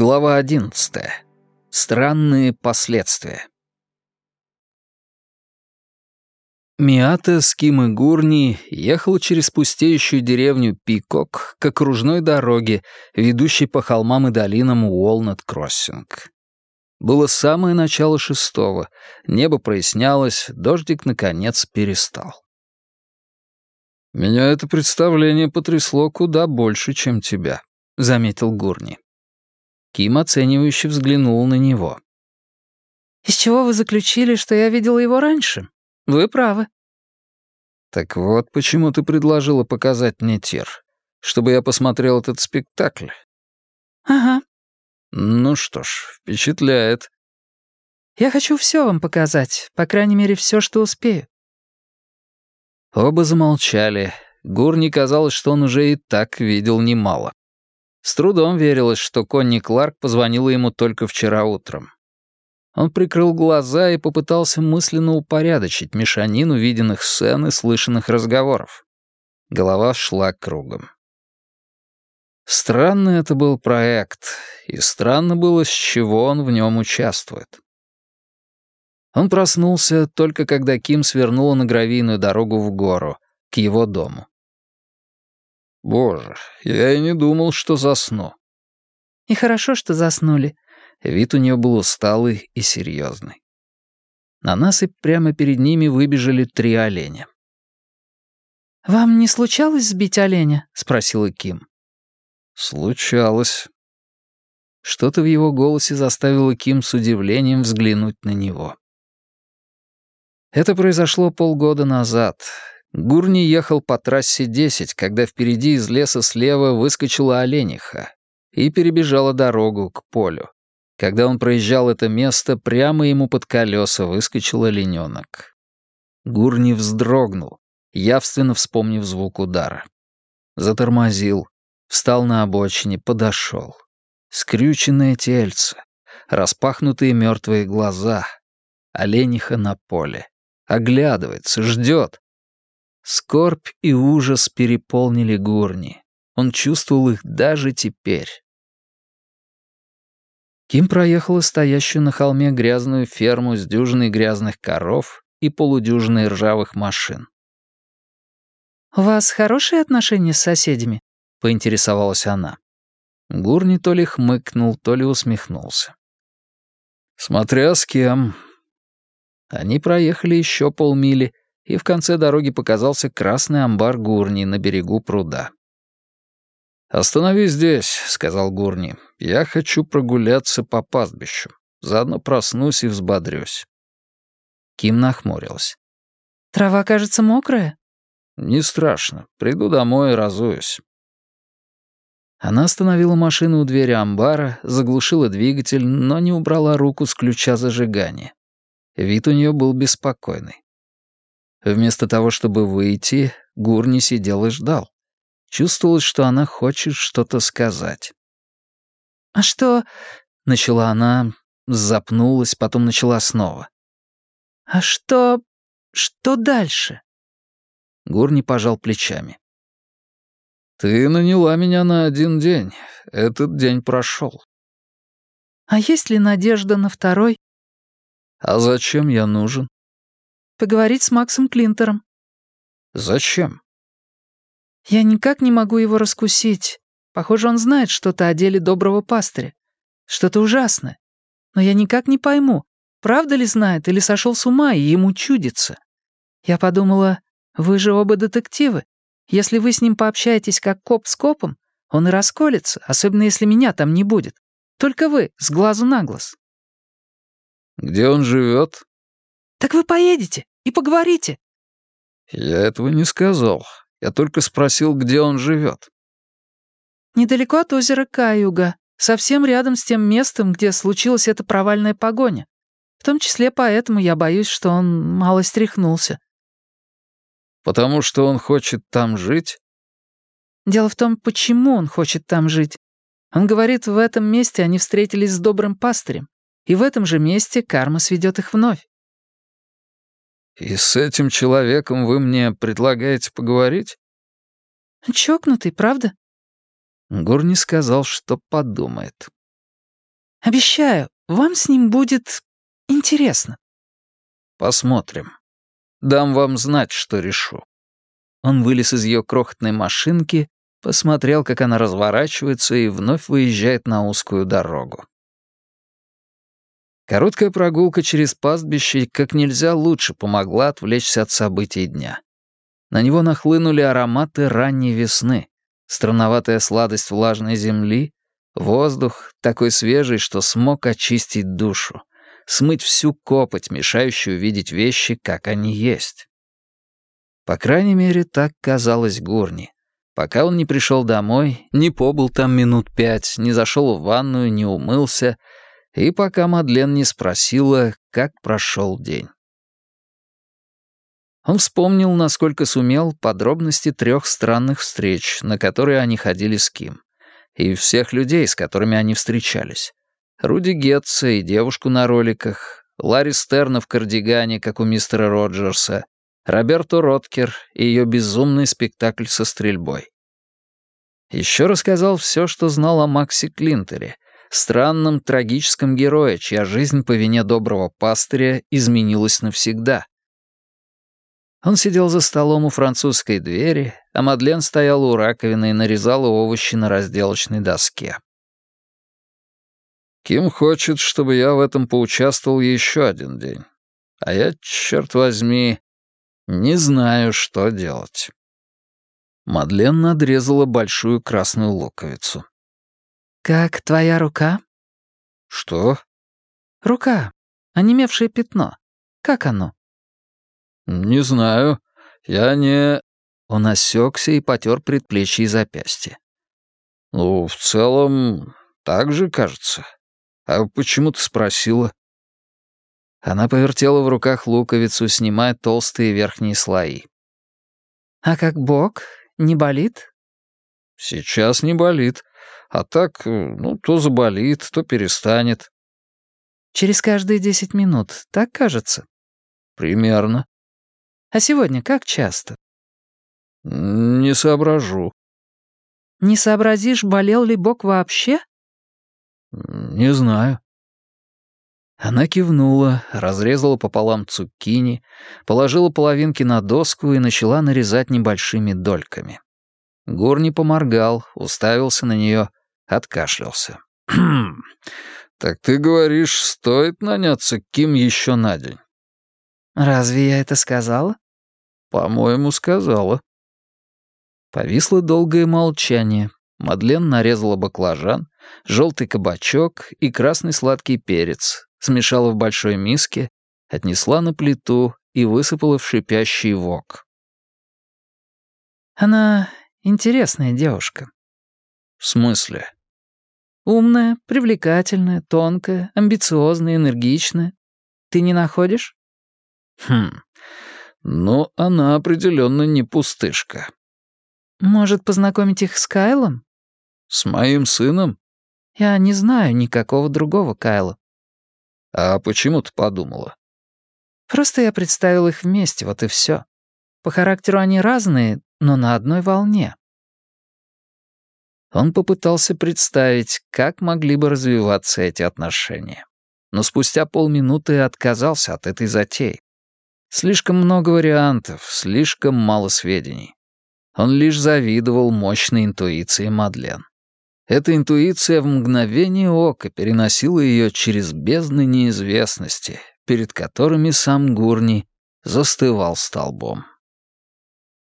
Глава 11. Странные последствия. Миата с Ким и Гурни ехал через пустеющую деревню Пикок к окружной дороге, ведущей по холмам и долинам Уолнет-Кроссинг. Было самое начало шестого, небо прояснялось, дождик, наконец, перестал. «Меня это представление потрясло куда больше, чем тебя», — заметил Гурни. Ким оценивающе взглянул на него. «Из чего вы заключили, что я видела его раньше? Вы правы». «Так вот почему ты предложила показать мне тир, чтобы я посмотрел этот спектакль». «Ага». «Ну что ж, впечатляет». «Я хочу все вам показать, по крайней мере, все, что успею». Оба замолчали. Гурни казалось, что он уже и так видел немало. С трудом верилось, что Конни Кларк позвонила ему только вчера утром. Он прикрыл глаза и попытался мысленно упорядочить мешанину виденных сцен и слышанных разговоров. Голова шла кругом. Странный это был проект, и странно было, с чего он в нем участвует. Он проснулся только когда Ким свернула на гравийную дорогу в гору, к его дому. Боже, я и не думал, что засну. И хорошо, что заснули. Вид у нее был усталый и серьезный. На насыпь прямо перед ними выбежали три оленя. «Вам не случалось сбить оленя?» — спросила Ким. «Случалось». Что-то в его голосе заставило Ким с удивлением взглянуть на него. Это произошло полгода назад, Гурни ехал по трассе 10, когда впереди из леса слева выскочила олениха и перебежала дорогу к полю. Когда он проезжал это место, прямо ему под колеса выскочил олененок. Гурни вздрогнул, явственно вспомнив звук удара. Затормозил, встал на обочине, подошел. Скрюченное тельце, распахнутые мертвые глаза, олениха на поле. Оглядывается, ждет, Скорбь и ужас переполнили Гурни. Он чувствовал их даже теперь. Ким проехала стоящую на холме грязную ферму с дюжиной грязных коров и полудюжиной ржавых машин. «У вас хорошие отношения с соседями?» — поинтересовалась она. Гурни то ли хмыкнул, то ли усмехнулся. «Смотря с кем». Они проехали еще полмили, и в конце дороги показался красный амбар Гурни на берегу пруда. «Остановись здесь», — сказал Гурни. «Я хочу прогуляться по пастбищу. Заодно проснусь и взбодрюсь». Ким нахмурилась. «Трава кажется мокрая?» «Не страшно. Приду домой и разуюсь». Она остановила машину у двери амбара, заглушила двигатель, но не убрала руку с ключа зажигания. Вид у нее был беспокойный. Вместо того, чтобы выйти, Гурни сидел и ждал. Чувствовалось, что она хочет что-то сказать. «А что...» — начала она, запнулась, потом начала снова. «А что... что дальше?» Гурни пожал плечами. «Ты наняла меня на один день. Этот день прошел». «А есть ли надежда на второй?» «А зачем я нужен?» Поговорить с Максом Клинтером». «Зачем?» «Я никак не могу его раскусить. Похоже, он знает что-то о деле доброго пастыря. Что-то ужасное. Но я никак не пойму, правда ли знает или сошел с ума и ему чудится. Я подумала, вы же оба детективы. Если вы с ним пообщаетесь как коп с копом, он и расколется, особенно если меня там не будет. Только вы, с глазу на глаз». «Где он живет? «Так вы поедете и поговорите». «Я этого не сказал. Я только спросил, где он живет». «Недалеко от озера Каюга, совсем рядом с тем местом, где случилась эта провальная погоня. В том числе поэтому я боюсь, что он мало стряхнулся». «Потому что он хочет там жить?» Дело в том, почему он хочет там жить. Он говорит, в этом месте они встретились с добрым пастырем, и в этом же месте карма сведет их вновь. «И с этим человеком вы мне предлагаете поговорить?» «Чокнутый, правда?» Гурни сказал, что подумает. Обещаю, вам с ним будет интересно». «Посмотрим. Дам вам знать, что решу». Он вылез из ее крохотной машинки, посмотрел, как она разворачивается и вновь выезжает на узкую дорогу. Короткая прогулка через пастбище как нельзя лучше помогла отвлечься от событий дня. На него нахлынули ароматы ранней весны, странноватая сладость влажной земли, воздух, такой свежий, что смог очистить душу, смыть всю копоть, мешающую видеть вещи, как они есть. По крайней мере, так казалось Гурни. Пока он не пришел домой, не побыл там минут пять, не зашел в ванную, не умылся — и пока Мадлен не спросила, как прошел день. Он вспомнил, насколько сумел, подробности трех странных встреч, на которые они ходили с Ким, и всех людей, с которыми они встречались. Руди Гетца и девушку на роликах, Ларри Стерна в кардигане, как у мистера Роджерса, Роберту Роткер и ее безумный спектакль со стрельбой. Еще рассказал все, что знал о Максе Клинтере — странном трагическом герое, чья жизнь по вине доброго пастыря изменилась навсегда. Он сидел за столом у французской двери, а Мадлен стояла у раковины и нарезала овощи на разделочной доске. «Ким хочет, чтобы я в этом поучаствовал еще один день. А я, черт возьми, не знаю, что делать». Мадлен надрезала большую красную луковицу. «Как твоя рука?» «Что?» «Рука. Онемевшее пятно. Как оно?» «Не знаю. Я не...» Он осекся и потер предплечье и запястье. «Ну, в целом, так же, кажется. А почему ты спросила?» Она повертела в руках луковицу, снимая толстые верхние слои. «А как бок? Не болит?» «Сейчас не болит. А так, э, ну, то заболит, то перестанет. Через каждые десять минут, так кажется? Примерно. А сегодня как часто? Не соображу. Не сообразишь, болел ли бок вообще? Не знаю. Она кивнула, разрезала пополам цукини, положила половинки на доску и начала нарезать небольшими дольками. Горни поморгал, уставился на нее, откашлялся. «Хм, так ты говоришь, стоит наняться Ким еще на день?» «Разве я это сказала?» «По-моему, сказала». Повисло долгое молчание. Мадлен нарезала баклажан, желтый кабачок и красный сладкий перец, смешала в большой миске, отнесла на плиту и высыпала в шипящий вок. «Она интересная девушка». «В смысле?» Умная, привлекательная, тонкая, амбициозная, энергичная. Ты не находишь? Хм. Ну, она определенно не пустышка. Может, познакомить их с Кайлом? С моим сыном? Я не знаю никакого другого Кайла. А почему ты подумала? Просто я представил их вместе, вот и все. По характеру они разные, но на одной волне. Он попытался представить, как могли бы развиваться эти отношения. Но спустя полминуты отказался от этой затеи. Слишком много вариантов, слишком мало сведений. Он лишь завидовал мощной интуиции Мадлен. Эта интуиция в мгновение ока переносила ее через бездны неизвестности, перед которыми сам Гурни застывал столбом.